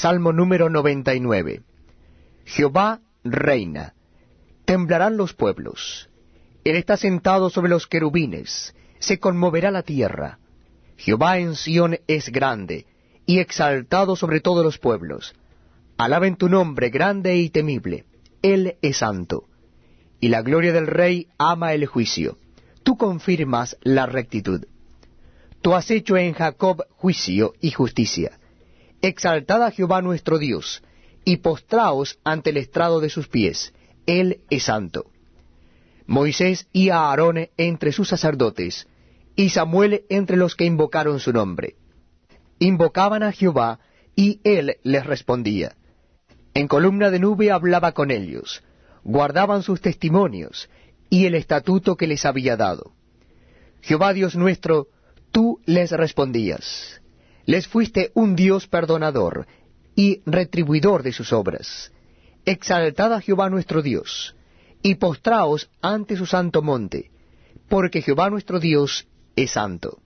Salmo número 99. Jehová reina. Temblarán los pueblos. Él está sentado sobre los querubines. Se conmoverá la tierra. Jehová en Sión es grande, y exaltado sobre todos los pueblos. Alaben tu nombre grande y temible. Él es santo. Y la gloria del Rey ama el juicio. Tú confirmas la rectitud. Tú has hecho en Jacob juicio y justicia. Exaltad a Jehová nuestro Dios, y postraos ante el estrado de sus pies. Él es santo. Moisés y Aarón entre sus sacerdotes, y Samuel entre los que invocaron su nombre. Invocaban a Jehová, y él les respondía. En columna de nube hablaba con ellos, guardaban sus testimonios, y el estatuto que les había dado. Jehová Dios nuestro, tú les respondías. Les fuiste un Dios perdonador y retribuidor de sus obras. Exaltad a Jehová nuestro Dios, y postraos ante su santo monte, porque Jehová nuestro Dios es santo.